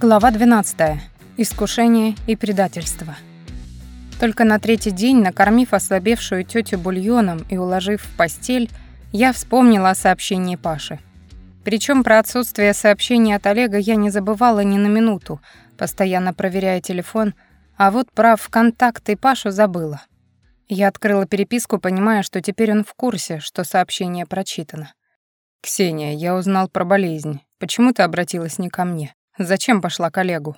Глава 12. Искушение и предательство. Только на третий день, накормив ослабевшую тетю бульоном и уложив в постель, я вспомнила о сообщении Паши. Причем про отсутствие сообщения от Олега я не забывала ни на минуту, постоянно проверяя телефон, а вот про контакты Пашу забыла. Я открыла переписку, понимая, что теперь он в курсе, что сообщение прочитано. «Ксения, я узнал про болезнь. Почему ты обратилась не ко мне?» Зачем пошла коллегу?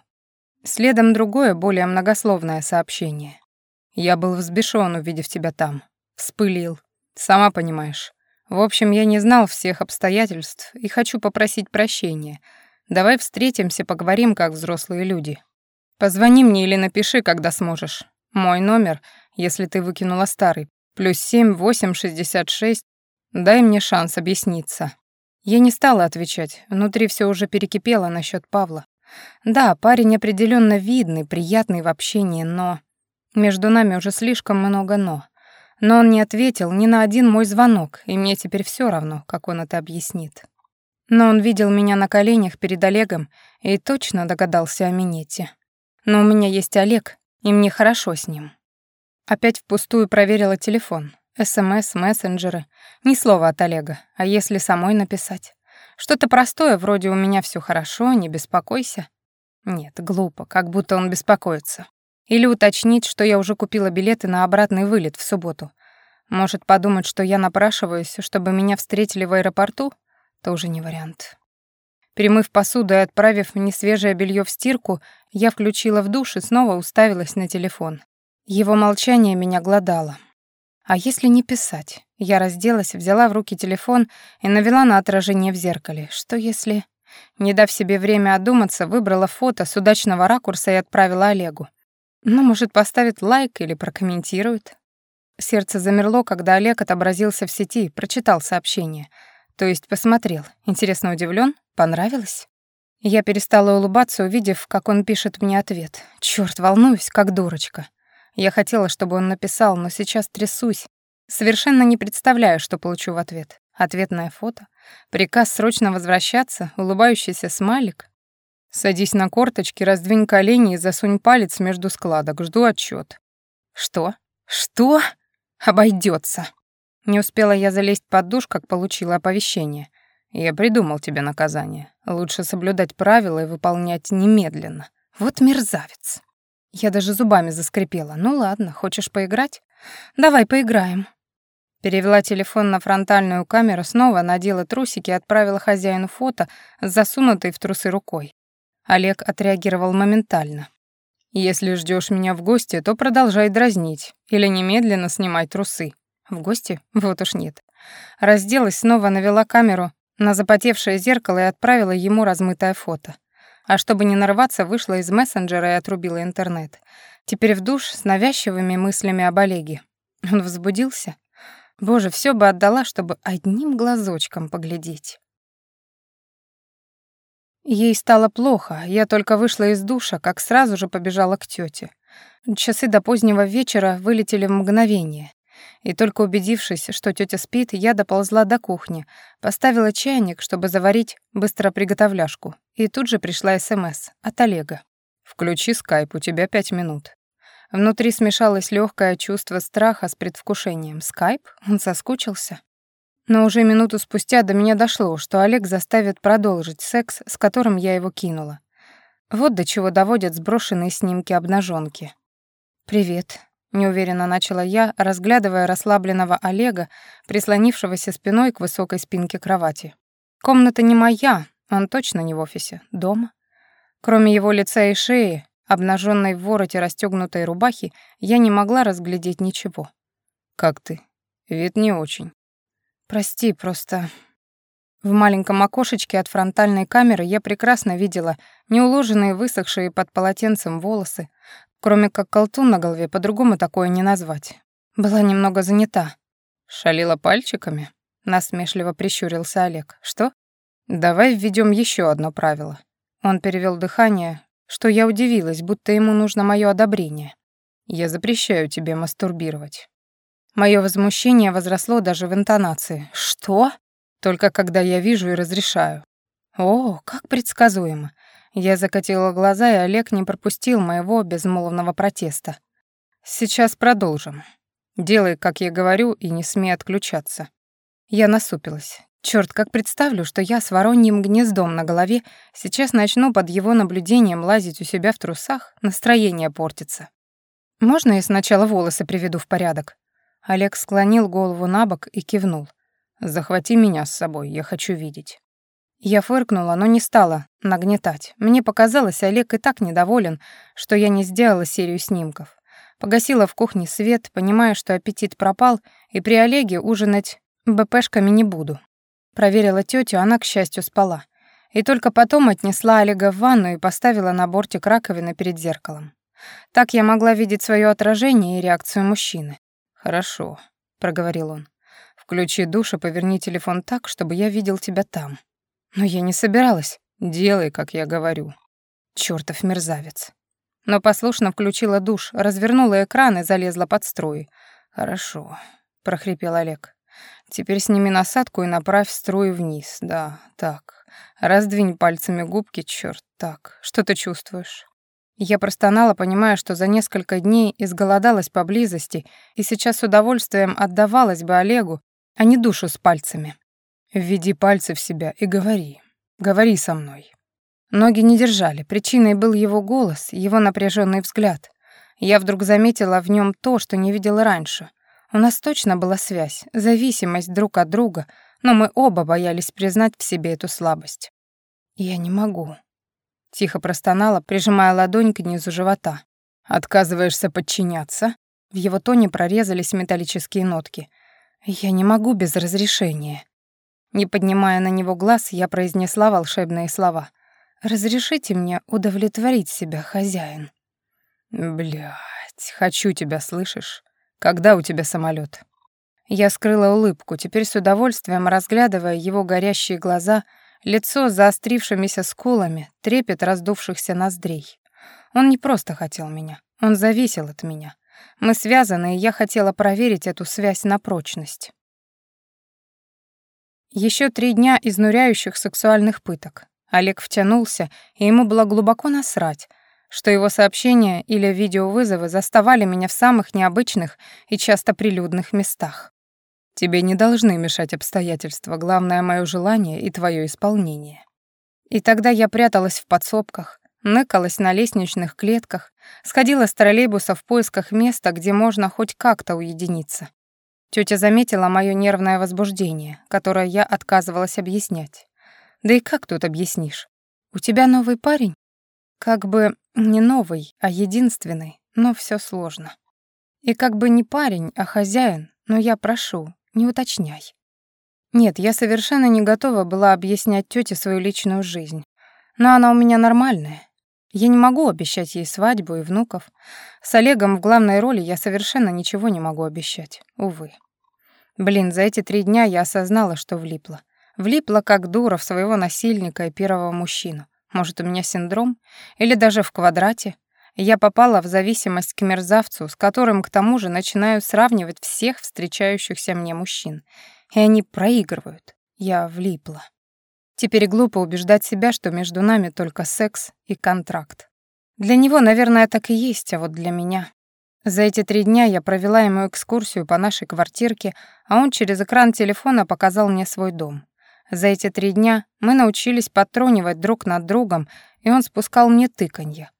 Следом другое, более многословное сообщение. Я был взбешён, увидев тебя там. Вспылил. Сама понимаешь. В общем, я не знал всех обстоятельств и хочу попросить прощения. Давай встретимся, поговорим как взрослые люди. Позвони мне или напиши, когда сможешь. Мой номер, если ты выкинула старый, плюс семь восемь шестьдесят шесть. Дай мне шанс объясниться. Я не стала отвечать, внутри все уже перекипело насчет Павла. Да, парень определенно видный, приятный в общении, но... Между нами уже слишком много «но». Но он не ответил ни на один мой звонок, и мне теперь все равно, как он это объяснит. Но он видел меня на коленях перед Олегом и точно догадался о минете. Но у меня есть Олег, и мне хорошо с ним. Опять впустую проверила телефон. СМС, мессенджеры. Ни слова от Олега. А если самой написать? Что-то простое, вроде «у меня все хорошо, не беспокойся». Нет, глупо, как будто он беспокоится. Или уточнить, что я уже купила билеты на обратный вылет в субботу. Может подумать, что я напрашиваюсь, чтобы меня встретили в аэропорту? Тоже не вариант. Перемыв посуду и отправив несвежее белье в стирку, я включила в душ и снова уставилась на телефон. Его молчание меня глодало. А если не писать? Я разделась, взяла в руки телефон и навела на отражение в зеркале. Что если... Не дав себе время одуматься, выбрала фото с удачного ракурса и отправила Олегу. Ну, может, поставит лайк или прокомментирует. Сердце замерло, когда Олег отобразился в сети, прочитал сообщение. То есть посмотрел. Интересно удивлен? Понравилось? Я перестала улыбаться, увидев, как он пишет мне ответ. Чёрт, волнуюсь, как дурочка. Я хотела, чтобы он написал, но сейчас трясусь. Совершенно не представляю, что получу в ответ. Ответное фото, приказ срочно возвращаться, улыбающийся смайлик. Садись на корточки, раздвинь колени и засунь палец между складок. Жду отчет. Что? Что? Обойдется. Не успела я залезть под душ, как получила оповещение. Я придумал тебе наказание. Лучше соблюдать правила и выполнять немедленно. Вот мерзавец. Я даже зубами заскрипела. «Ну ладно, хочешь поиграть? Давай поиграем». Перевела телефон на фронтальную камеру, снова надела трусики и отправила хозяину фото с засунутой в трусы рукой. Олег отреагировал моментально. «Если ждешь меня в гости, то продолжай дразнить или немедленно снимай трусы. В гости? Вот уж нет». Разделась, снова навела камеру на запотевшее зеркало и отправила ему размытое фото. А чтобы не нарваться, вышла из мессенджера и отрубила интернет. Теперь в душ с навязчивыми мыслями об Олеге. Он возбудился? Боже, все бы отдала, чтобы одним глазочком поглядеть. Ей стало плохо, я только вышла из душа, как сразу же побежала к тете. Часы до позднего вечера вылетели в мгновение. И только убедившись, что тетя спит, я доползла до кухни, поставила чайник, чтобы заварить быстроприготовляшку, и тут же пришла СМС от Олега. «Включи скайп, у тебя пять минут». Внутри смешалось легкое чувство страха с предвкушением. Скайп? Он соскучился? Но уже минуту спустя до меня дошло, что Олег заставит продолжить секс, с которым я его кинула. Вот до чего доводят сброшенные снимки обнаженки. «Привет», неуверенно начала я, разглядывая расслабленного Олега, прислонившегося спиной к высокой спинке кровати. Комната не моя, он точно не в офисе, дома. Кроме его лица и шеи, обнаженной в вороте расстегнутой рубахи, я не могла разглядеть ничего. Как ты? Вид не очень. Прости, просто в маленьком окошечке от фронтальной камеры я прекрасно видела неуложенные, высохшие под полотенцем волосы, Кроме как колтун на голове, по-другому такое не назвать. Была немного занята. Шалила пальчиками? Насмешливо прищурился Олег. Что? Давай введем еще одно правило. Он перевел дыхание, что я удивилась, будто ему нужно мое одобрение. Я запрещаю тебе мастурбировать. Мое возмущение возросло даже в интонации. Что? Только когда я вижу и разрешаю. О, как предсказуемо. Я закатила глаза, и Олег не пропустил моего безмолвного протеста. «Сейчас продолжим. Делай, как я говорю, и не смей отключаться». Я насупилась. Черт, как представлю, что я с вороньим гнездом на голове сейчас начну под его наблюдением лазить у себя в трусах, настроение портится. «Можно я сначала волосы приведу в порядок?» Олег склонил голову на бок и кивнул. «Захвати меня с собой, я хочу видеть». Я фыркнула, но не стала нагнетать. Мне показалось, Олег и так недоволен, что я не сделала серию снимков. Погасила в кухне свет, понимая, что аппетит пропал, и при Олеге ужинать БПшками не буду. Проверила тетю, она, к счастью, спала. И только потом отнесла Олега в ванну и поставила на бортик раковины перед зеркалом. Так я могла видеть свое отражение и реакцию мужчины. «Хорошо», — проговорил он. «Включи душ и поверни телефон так, чтобы я видел тебя там». Но я не собиралась. Делай, как я говорю. Чёртов мерзавец. Но послушно включила душ, развернула экран и залезла под струи. «Хорошо», — прохрипел Олег. «Теперь сними насадку и направь струи вниз. Да, так. Раздвинь пальцами губки, чёрт, так. Что ты чувствуешь?» Я простонала, понимая, что за несколько дней изголодалась поблизости и сейчас с удовольствием отдавалась бы Олегу, а не душу с пальцами. Введи пальцы в себя и говори. Говори со мной. Ноги не держали. Причиной был его голос, его напряженный взгляд. Я вдруг заметила в нем то, что не видела раньше. У нас точно была связь, зависимость друг от друга, но мы оба боялись признать в себе эту слабость. «Я не могу», — тихо простонала, прижимая ладонь к низу живота. «Отказываешься подчиняться?» В его тоне прорезались металлические нотки. «Я не могу без разрешения». Не поднимая на него глаз, я произнесла волшебные слова. «Разрешите мне удовлетворить себя, хозяин». Блять, хочу тебя, слышишь? Когда у тебя самолет? Я скрыла улыбку, теперь с удовольствием разглядывая его горящие глаза, лицо с заострившимися скулами, трепет раздувшихся ноздрей. Он не просто хотел меня, он зависел от меня. Мы связаны, и я хотела проверить эту связь на прочность. Еще три дня изнуряющих сексуальных пыток. Олег втянулся, и ему было глубоко насрать, что его сообщения или видеовызовы заставали меня в самых необычных и часто прилюдных местах. Тебе не должны мешать обстоятельства, главное — мое желание и твое исполнение. И тогда я пряталась в подсобках, ныкалась на лестничных клетках, сходила с троллейбуса в поисках места, где можно хоть как-то уединиться. Тётя заметила моё нервное возбуждение, которое я отказывалась объяснять. Да и как тут объяснишь? У тебя новый парень? Как бы не новый, а единственный, но всё сложно. И как бы не парень, а хозяин, но я прошу, не уточняй. Нет, я совершенно не готова была объяснять тёте свою личную жизнь. Но она у меня нормальная. Я не могу обещать ей свадьбу и внуков. С Олегом в главной роли я совершенно ничего не могу обещать, увы. Блин, за эти три дня я осознала, что влипла. Влипла как дура в своего насильника и первого мужчину. Может, у меня синдром? Или даже в квадрате? Я попала в зависимость к мерзавцу, с которым к тому же начинаю сравнивать всех встречающихся мне мужчин. И они проигрывают. Я влипла. Теперь глупо убеждать себя, что между нами только секс и контракт. Для него, наверное, так и есть, а вот для меня... За эти три дня я провела ему экскурсию по нашей квартирке, а он через экран телефона показал мне свой дом. За эти три дня мы научились подтрунивать друг над другом, и он спускал мне тыканье.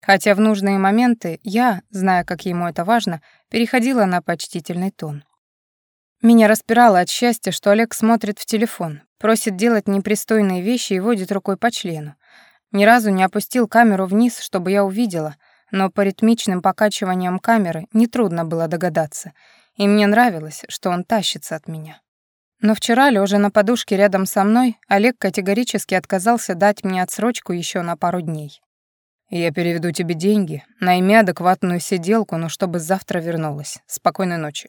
Хотя в нужные моменты я, зная, как ему это важно, переходила на почтительный тон. Меня распирало от счастья, что Олег смотрит в телефон, просит делать непристойные вещи и водит рукой по члену. Ни разу не опустил камеру вниз, чтобы я увидела — но по ритмичным покачиваниям камеры нетрудно было догадаться, и мне нравилось, что он тащится от меня. Но вчера, лежа на подушке рядом со мной, Олег категорически отказался дать мне отсрочку еще на пару дней. «Я переведу тебе деньги, найми адекватную сиделку, но чтобы завтра вернулась. Спокойной ночи».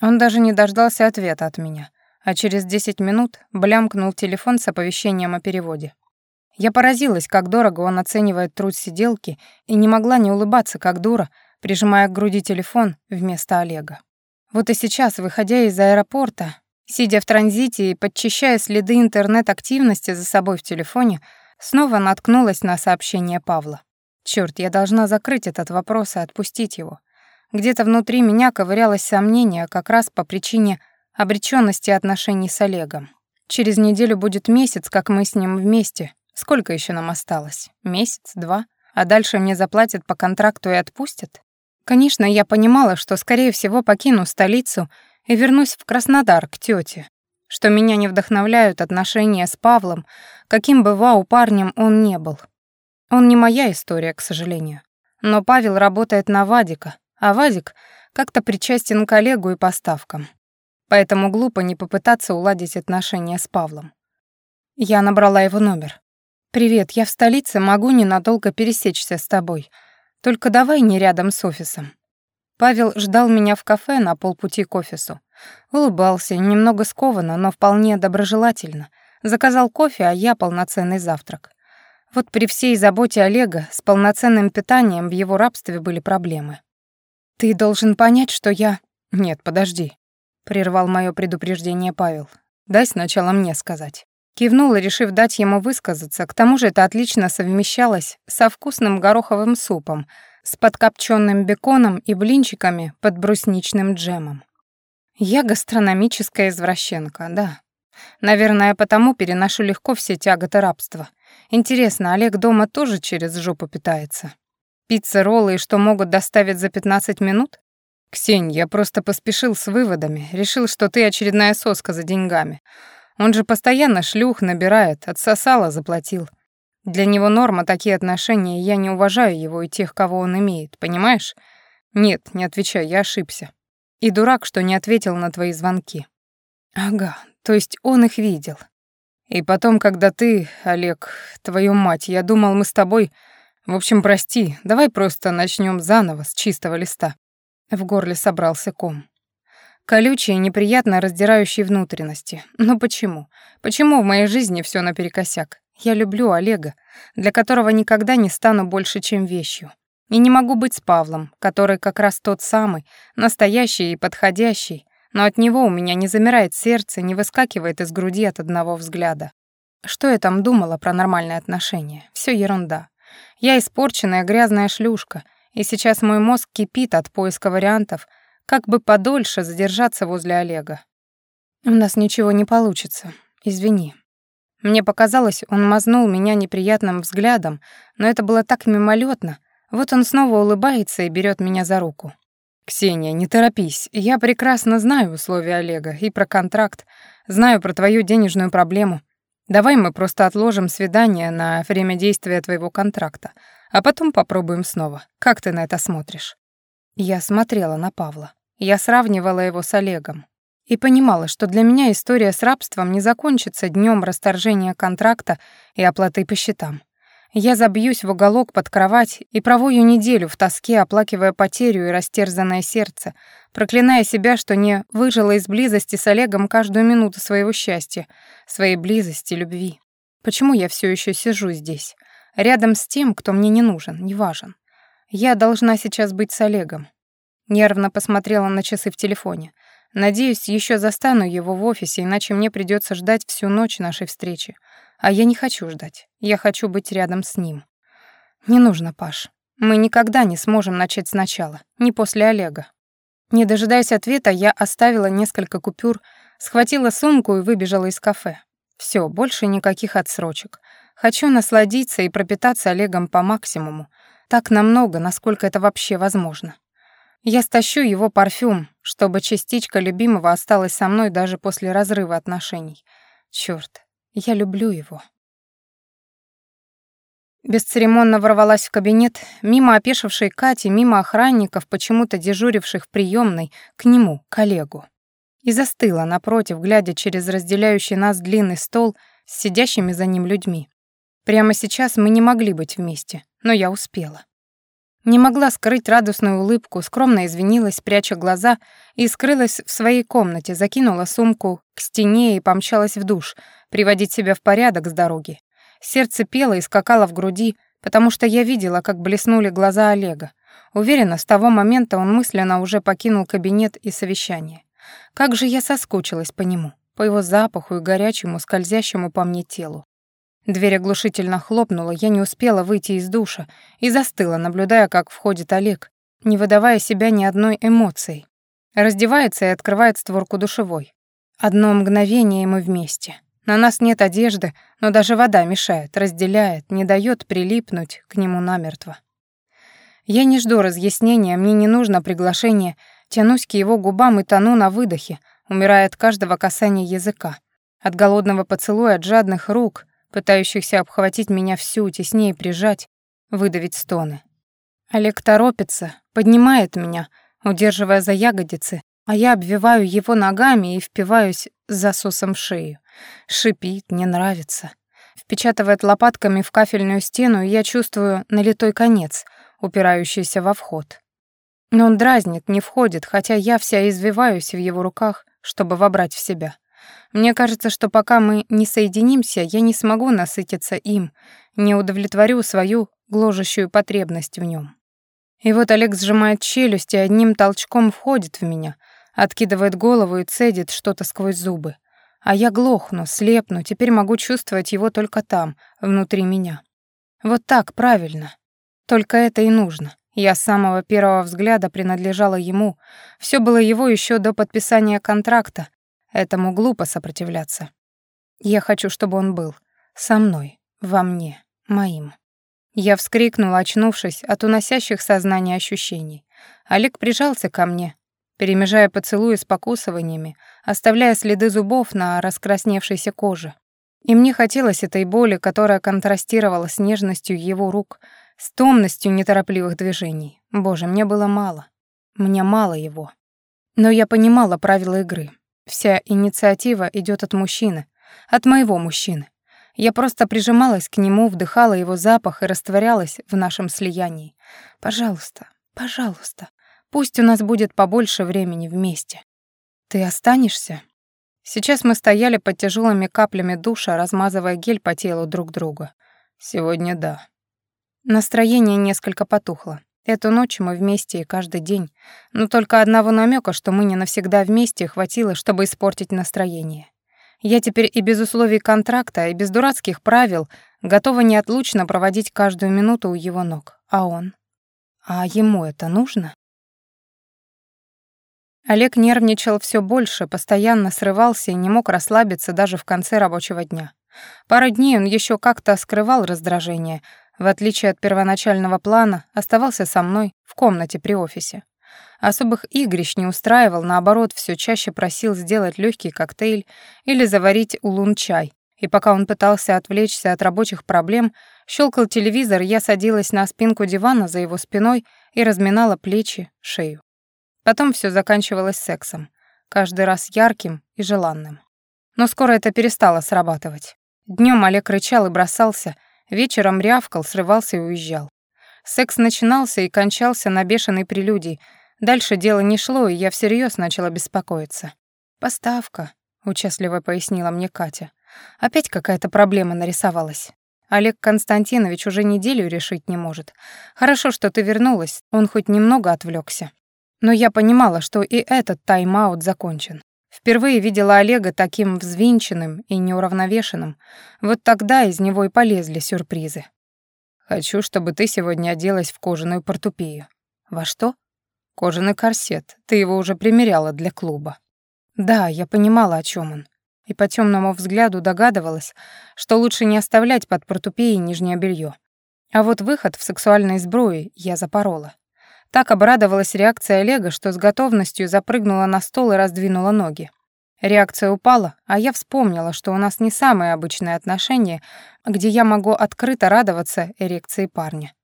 Он даже не дождался ответа от меня, а через 10 минут блямкнул телефон с оповещением о переводе. Я поразилась, как дорого он оценивает труд сиделки, и не могла не улыбаться, как дура, прижимая к груди телефон вместо Олега. Вот и сейчас, выходя из аэропорта, сидя в транзите и подчищая следы интернет-активности за собой в телефоне, снова наткнулась на сообщение Павла. Черт, я должна закрыть этот вопрос и отпустить его. Где-то внутри меня ковырялось сомнение как раз по причине обречённости отношений с Олегом. Через неделю будет месяц, как мы с ним вместе. Сколько еще нам осталось? Месяц, два? А дальше мне заплатят по контракту и отпустят? Конечно, я понимала, что, скорее всего, покину столицу и вернусь в Краснодар к тете, что меня не вдохновляют отношения с Павлом, каким бы вау парнем он не был. Он не моя история, к сожалению. Но Павел работает на Вадика, а Вадик как-то причастен к Олегу и поставкам. Поэтому глупо не попытаться уладить отношения с Павлом. Я набрала его номер. «Привет, я в столице, могу ненадолго пересечься с тобой. Только давай не рядом с офисом». Павел ждал меня в кафе на полпути к офису. Улыбался, немного скованно, но вполне доброжелательно. Заказал кофе, а я полноценный завтрак. Вот при всей заботе Олега с полноценным питанием в его рабстве были проблемы. «Ты должен понять, что я...» «Нет, подожди», — прервал мое предупреждение Павел. «Дай сначала мне сказать». Кивнула, решив дать ему высказаться. К тому же это отлично совмещалось со вкусным гороховым супом, с подкопченным беконом и блинчиками под брусничным джемом. Я гастрономическая извращенка, да. Наверное, потому переношу легко все тяготы рабства. Интересно, Олег дома тоже через жопу питается? Пицца, роллы и что могут доставить за 15 минут? Ксень, я просто поспешил с выводами, решил, что ты очередная соска за деньгами. Он же постоянно шлюх набирает, отсосала, заплатил. Для него норма такие отношения, я не уважаю его и тех, кого он имеет, понимаешь? Нет, не отвечай, я ошибся. И дурак, что не ответил на твои звонки. Ага, то есть он их видел. И потом, когда ты, Олег, твою мать, я думал, мы с тобой... В общем, прости, давай просто начнем заново, с чистого листа. В горле собрался ком. Колючие, неприятно раздирающие внутренности. Но почему? Почему в моей жизни всё наперекосяк? Я люблю Олега, для которого никогда не стану больше, чем вещью. И не могу быть с Павлом, который как раз тот самый, настоящий и подходящий, но от него у меня не замирает сердце, не выскакивает из груди от одного взгляда. Что я там думала про нормальные отношения? Всё ерунда. Я испорченная грязная шлюшка, и сейчас мой мозг кипит от поиска вариантов — как бы подольше задержаться возле Олега. У нас ничего не получится. Извини. Мне показалось, он мазнул меня неприятным взглядом, но это было так мимолетно. Вот он снова улыбается и берет меня за руку. «Ксения, не торопись. Я прекрасно знаю условия Олега и про контракт, знаю про твою денежную проблему. Давай мы просто отложим свидание на время действия твоего контракта, а потом попробуем снова. Как ты на это смотришь?» Я смотрела на Павла. Я сравнивала его с Олегом и понимала, что для меня история с рабством не закончится днем расторжения контракта и оплаты по счетам. Я забьюсь в уголок под кровать и провою неделю в тоске, оплакивая потерю и растерзанное сердце, проклиная себя, что не выжила из близости с Олегом каждую минуту своего счастья, своей близости, любви. Почему я все еще сижу здесь, рядом с тем, кто мне не нужен, не важен? Я должна сейчас быть с Олегом, Нервно посмотрела на часы в телефоне. Надеюсь, еще застану его в офисе, иначе мне придется ждать всю ночь нашей встречи. А я не хочу ждать. Я хочу быть рядом с ним. Не нужно, Паш. Мы никогда не сможем начать сначала, не после Олега. Не дожидаясь ответа, я оставила несколько купюр, схватила сумку и выбежала из кафе. Все, больше никаких отсрочек. Хочу насладиться и пропитаться Олегом по максимуму. Так намного, насколько это вообще возможно. Я стащу его парфюм, чтобы частичка любимого осталась со мной даже после разрыва отношений. Чёрт, я люблю его. Бесцеремонно ворвалась в кабинет, мимо опешившей Кати, мимо охранников, почему-то дежуривших в приёмной, к нему, коллегу. И застыла напротив, глядя через разделяющий нас длинный стол с сидящими за ним людьми. Прямо сейчас мы не могли быть вместе, но я успела. Не могла скрыть радостную улыбку, скромно извинилась, пряча глаза, и скрылась в своей комнате, закинула сумку к стене и помчалась в душ, приводить себя в порядок с дороги. Сердце пело и скакало в груди, потому что я видела, как блеснули глаза Олега. Уверена, с того момента он мысленно уже покинул кабинет и совещание. Как же я соскучилась по нему, по его запаху и горячему, скользящему по мне телу. Дверь оглушительно хлопнула, я не успела выйти из душа и застыла, наблюдая, как входит Олег, не выдавая себя ни одной эмоции. Раздевается и открывает створку душевой. Одно мгновение, и мы вместе. На нас нет одежды, но даже вода мешает, разделяет, не дает прилипнуть к нему намертво. Я не жду разъяснения, мне не нужно приглашение, тянусь к его губам и тону на выдохе, умирая от каждого касания языка, от голодного поцелуя, от жадных рук, пытающихся обхватить меня всю, теснее прижать, выдавить стоны. Олег торопится, поднимает меня, удерживая за ягодицы, а я обвиваю его ногами и впиваюсь засосом в шею. Шипит, не нравится. Впечатывает лопатками в кафельную стену, и я чувствую налитой конец, упирающийся во вход. Но он дразнит, не входит, хотя я вся извиваюсь в его руках, чтобы вобрать в себя. Мне кажется, что пока мы не соединимся, я не смогу насытиться им, не удовлетворю свою гложущую потребность в нем. И вот Олег сжимает челюсть и одним толчком входит в меня, откидывает голову и цедит что-то сквозь зубы. А я глохну, слепну, теперь могу чувствовать его только там, внутри меня. Вот так, правильно. Только это и нужно. Я с самого первого взгляда принадлежала ему. Все было его еще до подписания контракта. Этому глупо сопротивляться. Я хочу, чтобы он был. Со мной, во мне, моим. Я вскрикнула, очнувшись от уносящих сознание ощущений. Олег прижался ко мне, перемежая поцелуи с покусываниями, оставляя следы зубов на раскрасневшейся коже. И мне хотелось этой боли, которая контрастировала с нежностью его рук, с томностью неторопливых движений. Боже, мне было мало. Мне мало его. Но я понимала правила игры. Вся инициатива идет от мужчины, от моего мужчины. Я просто прижималась к нему, вдыхала его запах и растворялась в нашем слиянии. Пожалуйста, пожалуйста, пусть у нас будет побольше времени вместе. Ты останешься? Сейчас мы стояли под тяжелыми каплями душа, размазывая гель по телу друг друга. Сегодня да. Настроение несколько потухло. Эту ночь мы вместе и каждый день, но только одного намека, что мы не навсегда вместе, хватило, чтобы испортить настроение. Я теперь и без условий контракта, и без дурацких правил готова неотлучно проводить каждую минуту у его ног. А он? А ему это нужно? Олег нервничал все больше, постоянно срывался и не мог расслабиться даже в конце рабочего дня. Пару дней он еще как-то скрывал раздражение, в отличие от первоначального плана, оставался со мной в комнате при офисе. Особых игрищ не устраивал, наоборот, все чаще просил сделать легкий коктейль или заварить улун-чай. И пока он пытался отвлечься от рабочих проблем, щелкал телевизор, я садилась на спинку дивана за его спиной и разминала плечи, шею. Потом все заканчивалось сексом, каждый раз ярким и желанным. Но скоро это перестало срабатывать. Днем Олег рычал и бросался, вечером рявкал, срывался и уезжал. Секс начинался и кончался на бешеной прелюдии, Дальше дело не шло, и я всерьез начала беспокоиться. «Поставка», — участливо пояснила мне Катя. «Опять какая-то проблема нарисовалась. Олег Константинович уже неделю решить не может. Хорошо, что ты вернулась, он хоть немного отвлекся. Но я понимала, что и этот тайм-аут закончен. Впервые видела Олега таким взвинченным и неуравновешенным. Вот тогда из него и полезли сюрпризы. «Хочу, чтобы ты сегодня оделась в кожаную портупею». «Во что?» Кожаный корсет. Ты его уже примеряла для клуба. Да, я понимала, о чем он. И по темному взгляду догадывалась, что лучше не оставлять под портупеей нижнее белье. А вот выход в сексуальной сбруе я запорола. Так обрадовалась реакция Олега, что с готовностью запрыгнула на стол и раздвинула ноги. Реакция упала, а я вспомнила, что у нас не самые обычные отношения, где я могу открыто радоваться эрекции парня.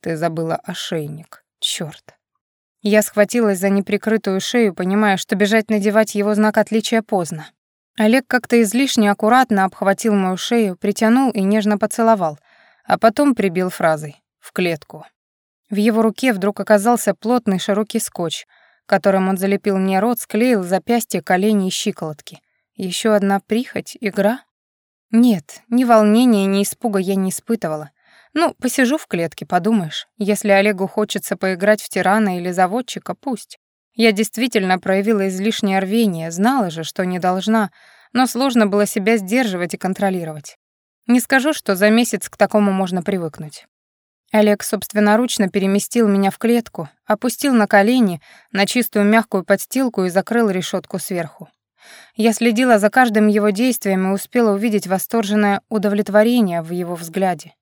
Ты забыла ошейник. Чёрт. Я схватилась за неприкрытую шею, понимая, что бежать надевать его знак отличия поздно. Олег как-то излишне аккуратно обхватил мою шею, притянул и нежно поцеловал, а потом прибил фразой «в клетку». В его руке вдруг оказался плотный широкий скотч, которым он залепил мне рот, склеил запястья, колени и щиколотки. Еще одна прихоть, игра? Нет, ни волнения, ни испуга я не испытывала. Ну, посижу в клетке, подумаешь. Если Олегу хочется поиграть в тирана или заводчика, пусть. Я действительно проявила излишнее рвение, знала же, что не должна, но сложно было себя сдерживать и контролировать. Не скажу, что за месяц к такому можно привыкнуть. Олег собственноручно переместил меня в клетку, опустил на колени, на чистую мягкую подстилку и закрыл решетку сверху. Я следила за каждым его действием и успела увидеть восторженное удовлетворение в его взгляде.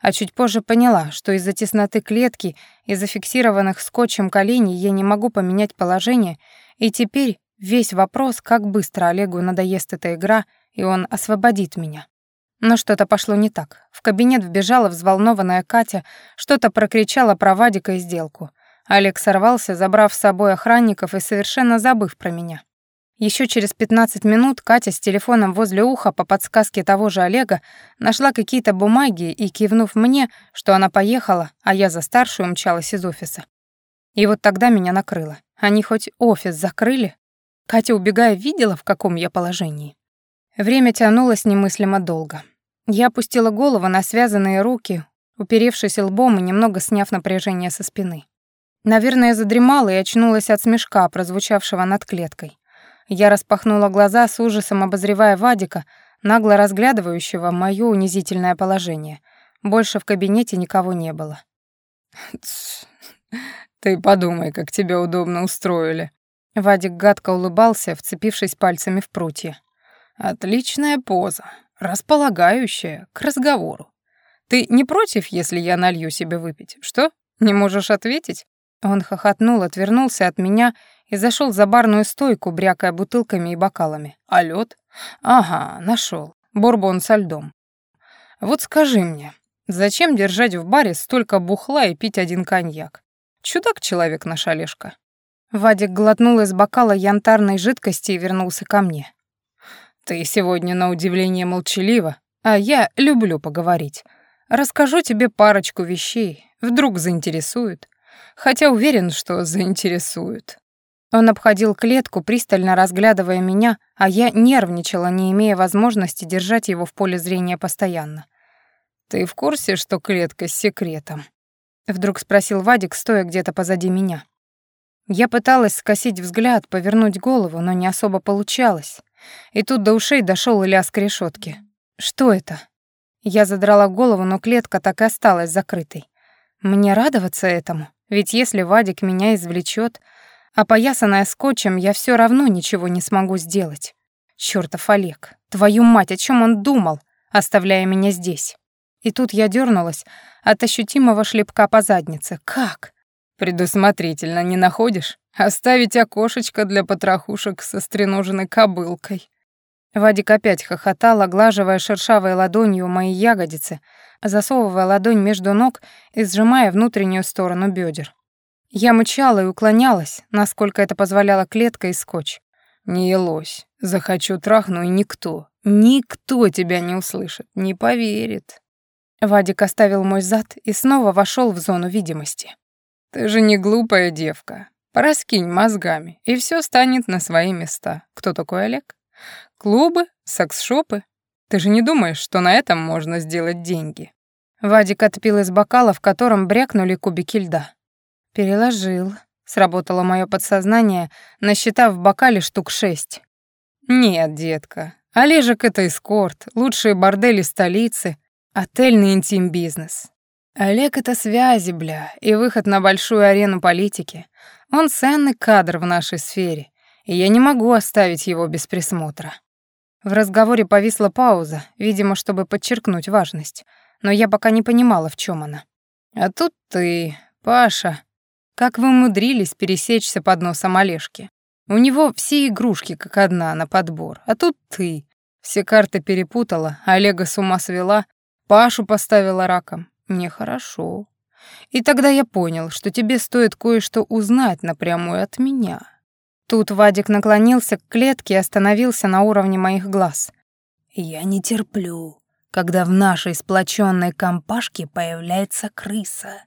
А чуть позже поняла, что из-за тесноты клетки и зафиксированных скотчем коленей я не могу поменять положение, и теперь весь вопрос, как быстро Олегу надоест эта игра, и он освободит меня. Но что-то пошло не так. В кабинет вбежала взволнованная Катя, что-то прокричала про Вадика и сделку. Олег сорвался, забрав с собой охранников и совершенно забыв про меня. Еще через 15 минут Катя с телефоном возле уха по подсказке того же Олега нашла какие-то бумаги и, кивнув мне, что она поехала, а я за старшую умчалась из офиса. И вот тогда меня накрыло. Они хоть офис закрыли? Катя, убегая, видела, в каком я положении. Время тянулось немыслимо долго. Я опустила голову на связанные руки, уперевшись лбом и немного сняв напряжение со спины. Наверное, задремала и очнулась от смешка, прозвучавшего над клеткой. Я распахнула глаза с ужасом, обозревая Вадика, нагло разглядывающего моё унизительное положение. Больше в кабинете никого не было. «Ты подумай, как тебя удобно устроили». Вадик гадко улыбался, вцепившись пальцами в прутья. Отличная поза, располагающая к разговору. Ты не против, если я налью себе выпить? Что? Не можешь ответить? Он хохотнул, отвернулся от меня и зашел за барную стойку, брякая бутылками и бокалами. А лед? Ага, нашел. Бурбон со льдом. Вот скажи мне, зачем держать в баре столько бухла и пить один коньяк? Чудак человек наш Олежка. Вадик глотнул из бокала янтарной жидкости и вернулся ко мне. Ты сегодня на удивление молчалива, а я люблю поговорить. Расскажу тебе парочку вещей, вдруг заинтересует. Хотя уверен, что заинтересует. Он обходил клетку, пристально разглядывая меня, а я нервничала, не имея возможности держать его в поле зрения постоянно. «Ты в курсе, что клетка с секретом?» Вдруг спросил Вадик, стоя где-то позади меня. Я пыталась скосить взгляд, повернуть голову, но не особо получалось. И тут до ушей дошел лязг решетки. Что это? Я задрала голову, но клетка так и осталась закрытой. Мне радоваться этому, ведь если Вадик меня извлечет, опоясанная скотчем, я все равно ничего не смогу сделать. Чёртов Олег, твою мать, о чем он думал, оставляя меня здесь? И тут я дернулась от ощутимого шлепка по заднице. Как? Предусмотрительно не находишь? Оставить окошечко для потрохушек со стреноженной кобылкой. Вадик опять хохотал, оглаживая шершавой ладонью мои ягодицы, засовывая ладонь между ног и сжимая внутреннюю сторону бедер. Я мычала и уклонялась, насколько это позволяла клетка и скотч. «Не елось. Захочу трахну, и никто, никто тебя не услышит, не поверит». Вадик оставил мой зад и снова вошел в зону видимости. «Ты же не глупая девка. Пораскинь мозгами, и все станет на свои места. Кто такой Олег? Клубы, секс-шопы. Ты же не думаешь, что на этом можно сделать деньги?» Вадик отпил из бокала, в котором брякнули кубики льда. «Переложил», — сработало мое подсознание, насчитав в бокале штук шесть. «Нет, детка, Олежек — это эскорт, лучшие бордели столицы, отельный интим-бизнес. Олег — это связи, бля, и выход на большую арену политики. Он ценный кадр в нашей сфере, и я не могу оставить его без присмотра». В разговоре повисла пауза, видимо, чтобы подчеркнуть важность, но я пока не понимала, в чем она. «А тут ты, Паша. Как вы умудрились пересечься под носом Олежки? У него все игрушки как одна на подбор, а тут ты. Все карты перепутала, Олега с ума свела, Пашу поставила раком. Мне хорошо. И тогда я понял, что тебе стоит кое-что узнать напрямую от меня. Тут Вадик наклонился к клетке и остановился на уровне моих глаз. Я не терплю, когда в нашей сплоченной компашке появляется крыса,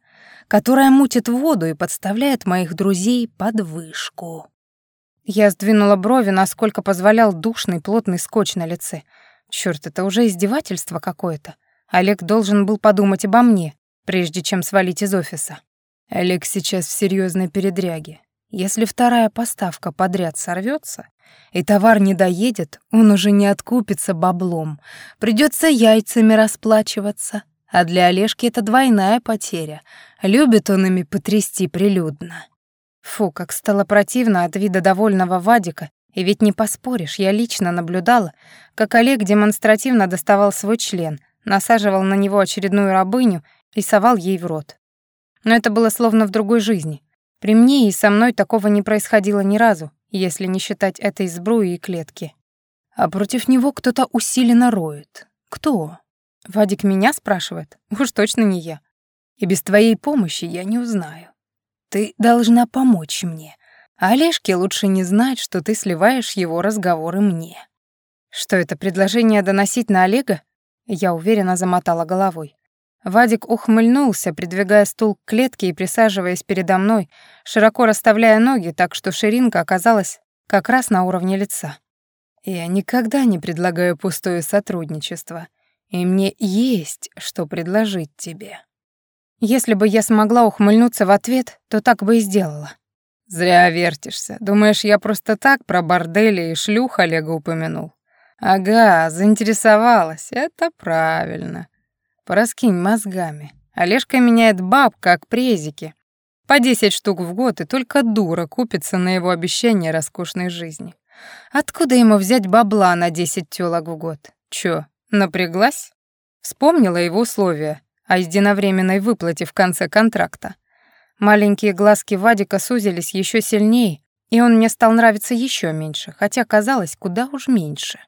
которая мутит воду и подставляет моих друзей под вышку. Я сдвинула брови, насколько позволял душный плотный скотч на лице. Чёрт, это уже издевательство какое-то. Олег должен был подумать обо мне, прежде чем свалить из офиса. Олег сейчас в серьезной передряге. Если вторая поставка подряд сорвется, И товар не доедет, он уже не откупится баблом. Придется яйцами расплачиваться. А для Олежки это двойная потеря. Любит он ими потрясти прилюдно. Фу, как стало противно от вида довольного Вадика, и ведь не поспоришь, я лично наблюдала, как Олег демонстративно доставал свой член, насаживал на него очередную рабыню и совал ей в рот. Но это было словно в другой жизни. При мне и со мной такого не происходило ни разу, если не считать этой сбруи и клетки. А против него кто-то усиленно роет. Кто? Вадик меня спрашивает? Уж точно не я. И без твоей помощи я не узнаю. Ты должна помочь мне. А Олежке лучше не знать, что ты сливаешь его разговоры мне. Что это, предложение доносить на Олега? Я уверенно замотала головой. Вадик ухмыльнулся, придвигая стул к клетке и присаживаясь передо мной, широко расставляя ноги, так что ширинка оказалась как раз на уровне лица. Я никогда не предлагаю пустое сотрудничество, и мне есть что предложить тебе. Если бы я смогла ухмыльнуться в ответ, то так бы и сделала. Зря вертишься. Думаешь, я просто так про бордели и шлюх Олега упомянул? Ага, заинтересовалась. Это правильно. Пораскинь мозгами. Олежка меняет баб, как презики. По десять штук в год, и только дура купится на его обещание роскошной жизни. Откуда ему взять бабла на десять тёлок в год? Чё, напряглась? Вспомнила его условия о единовременной выплате в конце контракта. Маленькие глазки Вадика сузились еще сильнее, и он мне стал нравиться еще меньше, хотя казалось, куда уж меньше.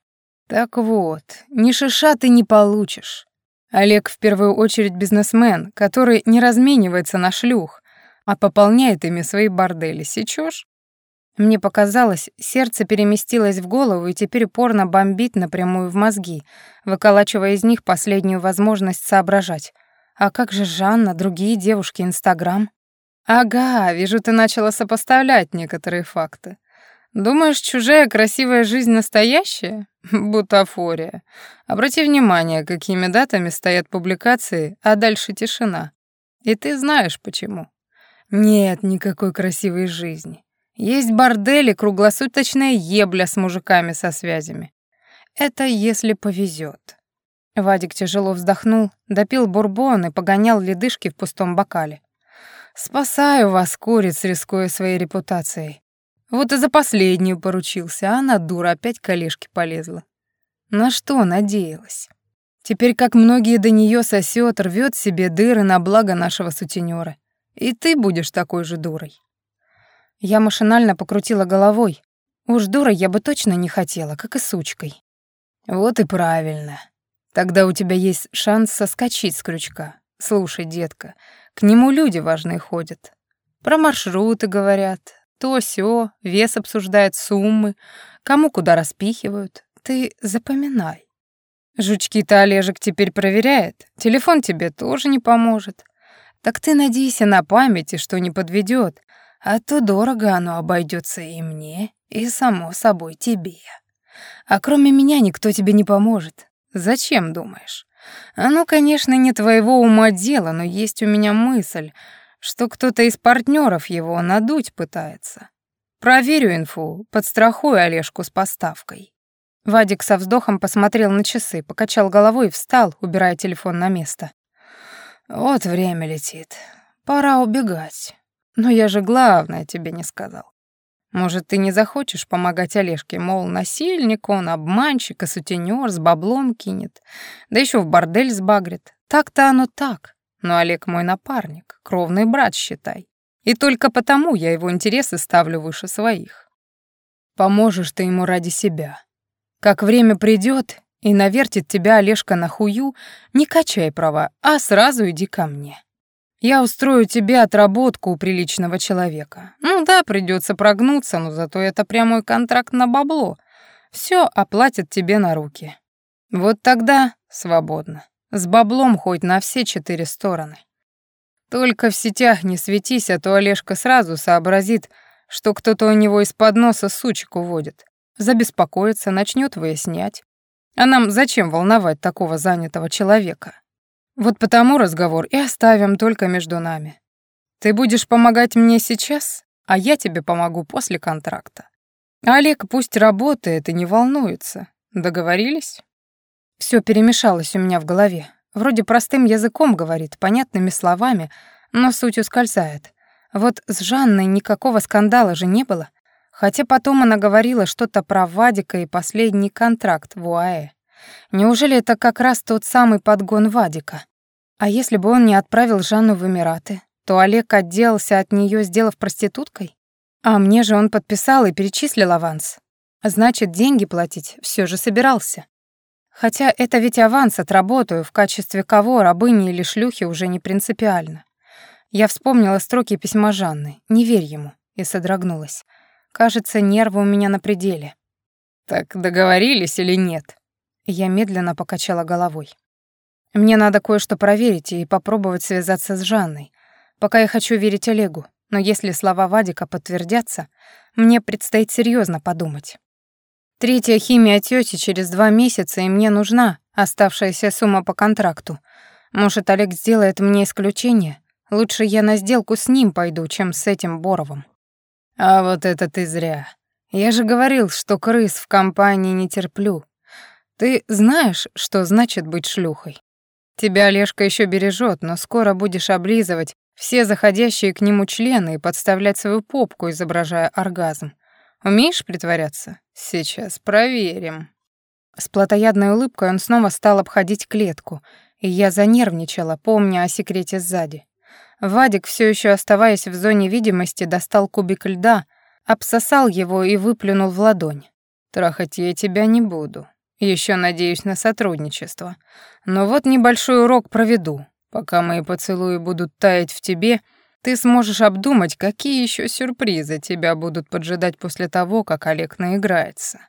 Так вот, ни шиша ты не получишь. Олег в первую очередь бизнесмен, который не разменивается на шлюх, а пополняет ими свои бордели. Сечёшь? Мне показалось, сердце переместилось в голову и теперь упорно бомбит напрямую в мозги, выколачивая из них последнюю возможность соображать. А как же Жанна, другие девушки, Инстаграм? Ага, вижу, ты начала сопоставлять некоторые факты. Думаешь, чужая красивая жизнь настоящая? Бутафория. Обрати внимание, какими датами стоят публикации, а дальше тишина. И ты знаешь почему. Нет никакой красивой жизни. Есть бордели, круглосуточная ебля с мужиками со связями. Это если повезет. Вадик тяжело вздохнул, допил бурбон и погонял ледышки в пустом бокале. «Спасаю вас, куриц, рискуя своей репутацией. Вот и за последнюю поручился, а она, дура, опять к Олежке полезла. На что надеялась? Теперь, как многие до нее сосет, рвет себе дыры на благо нашего сутенера. И ты будешь такой же дурой. Я машинально покрутила головой. Уж дурой я бы точно не хотела, как и сучкой. Вот и правильно. Тогда у тебя есть шанс соскочить с крючка. Слушай, детка, к нему люди важные ходят. Про маршруты говорят, то сё, вес обсуждает суммы, кому куда распихивают. Ты запоминай. Жучки-то Олежек теперь проверяет, телефон тебе тоже не поможет. Так ты надейся на памяти, что не подведет, а то дорого оно обойдется и мне, и, само собой, тебе. А кроме меня никто тебе не поможет. Зачем, думаешь? Оно, конечно, не твоего ума дело, но есть у меня мысль — что кто-то из партнеров его надуть пытается. Проверю инфу, подстрахую Олежку с поставкой. Вадик со вздохом посмотрел на часы, покачал головой и встал, убирая телефон на место. Вот время летит. Пора убегать. Но я же главное тебе не сказал. Может, ты не захочешь помогать Олежке, мол, насильник он, обманщик и сутенёр, с баблом кинет, да еще в бордель сбагрит. Так-то оно так. Но Олег мой напарник, кровный брат, считай. И только потому я его интересы ставлю выше своих. Поможешь ты ему ради себя. Как время придет и навертит тебя Олежка на хую, не качай права, а сразу иди ко мне. Я устрою тебе отработку у приличного человека. Ну да, придется прогнуться, но зато это прямой контракт на бабло. Все оплатят тебе на руки. Вот тогда свободно. С баблом хоть на все четыре стороны. Только в сетях не светись, а то Олежка сразу сообразит, что кто-то у него из-под носа сучек уводит. Забеспокоится, начнет выяснять. А нам зачем волновать такого занятого человека? Вот потому разговор и оставим только между нами. Ты будешь помогать мне сейчас, а я тебе помогу после контракта. Олег пусть работает и не волнуется. Договорились? Все перемешалось у меня в голове. Вроде простым языком говорит, понятными словами, но суть ускользает. Вот с Жанной никакого скандала же не было. Хотя потом она говорила что-то про Вадика и последний контракт в УАЭ. Неужели это как раз тот самый подгон Вадика? А если бы он не отправил Жанну в Эмираты, то Олег отделался от нее, сделав проституткой? А мне же он подписал и перечислил аванс. Значит, деньги платить все же собирался. Хотя это ведь аванс отработаю, в качестве кого, рабыни или шлюхи, уже не принципиально. Я вспомнила строки письма Жанны «Не верь ему» и содрогнулась. Кажется, нервы у меня на пределе. «Так договорились или нет?» Я медленно покачала головой. «Мне надо кое-что проверить и попробовать связаться с Жанной. Пока я хочу верить Олегу, но если слова Вадика подтвердятся, мне предстоит серьезно подумать. Третья химия тёти через два месяца, и мне нужна оставшаяся сумма по контракту. Может, Олег сделает мне исключение? Лучше я на сделку с ним пойду, чем с этим Боровым. А вот это ты зря. Я же говорил, что крыс в компании не терплю. Ты знаешь, что значит быть шлюхой? Тебя Олежка еще бережет, но скоро будешь облизывать все заходящие к нему члены и подставлять свою попку, изображая оргазм. Умеешь притворяться? Сейчас проверим. С плотоядной улыбкой он снова стал обходить клетку, и я занервничала, помня о секрете сзади. Вадик, все еще оставаясь в зоне видимости, достал кубик льда, обсосал его и выплюнул в ладонь. «Трахать я тебя не буду. Еще надеюсь на сотрудничество. Но вот небольшой урок проведу. Пока мои поцелуи будут таять в тебе, ты сможешь обдумать, какие еще сюрпризы тебя будут поджидать после того, как Олег наиграется.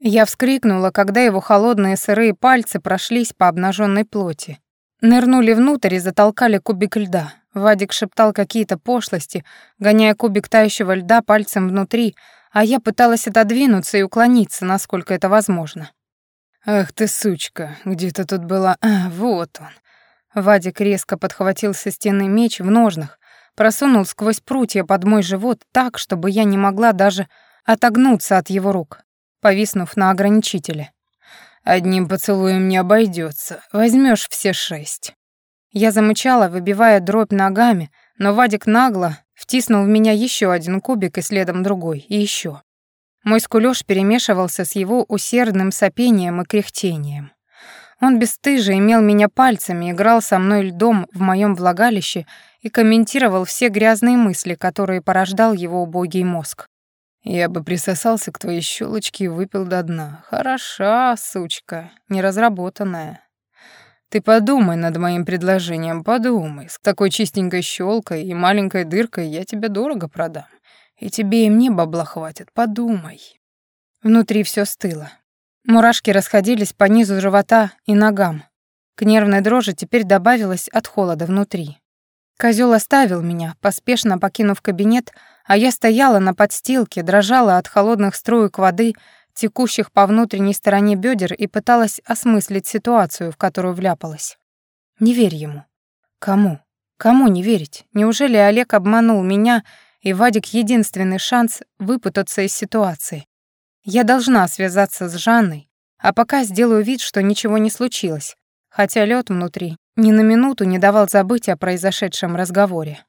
Я вскрикнула, когда его холодные сырые пальцы прошлись по обнаженной плоти. Нырнули внутрь и затолкали кубик льда. Вадик шептал какие-то пошлости, гоняя кубик тающего льда пальцем внутри, а я пыталась отодвинуться и уклониться, насколько это возможно. «Ах ты, сучка, где ты тут была? А, вот он. Вадик резко подхватил со стены меч в ножнах, просунул сквозь прутья под мой живот так, чтобы я не могла даже отогнуться от его рук, повиснув на ограничителе. «Одним поцелуем не обойдется, возьмешь все шесть». Я замычала, выбивая дробь ногами, но Вадик нагло втиснул в меня еще один кубик и следом другой, и еще. Мой скулёж перемешивался с его усердным сопением и кряхтением. Он бесстыже имел меня пальцами, играл со мной льдом в моем влагалище и комментировал все грязные мысли, которые порождал его убогий мозг. «Я бы присосался к твоей щелочке и выпил до дна. Хороша, сучка, неразработанная. Ты подумай над моим предложением, подумай. С такой чистенькой щелкой и маленькой дыркой я тебя дорого продам. И тебе и мне бабла хватит, подумай». Внутри все стыло. Мурашки расходились по низу живота и ногам. К нервной дрожи теперь добавилось от холода внутри. Козёл оставил меня, поспешно покинув кабинет, а я стояла на подстилке, дрожала от холодных струек воды, текущих по внутренней стороне бедер и пыталась осмыслить ситуацию, в которую вляпалась. Не верь ему. Кому? Кому не верить? Неужели Олег обманул меня, и Вадик единственный шанс выпутаться из ситуации? Я должна связаться с Жанной, а пока сделаю вид, что ничего не случилось, хотя лед внутри ни на минуту не давал забыть о произошедшем разговоре.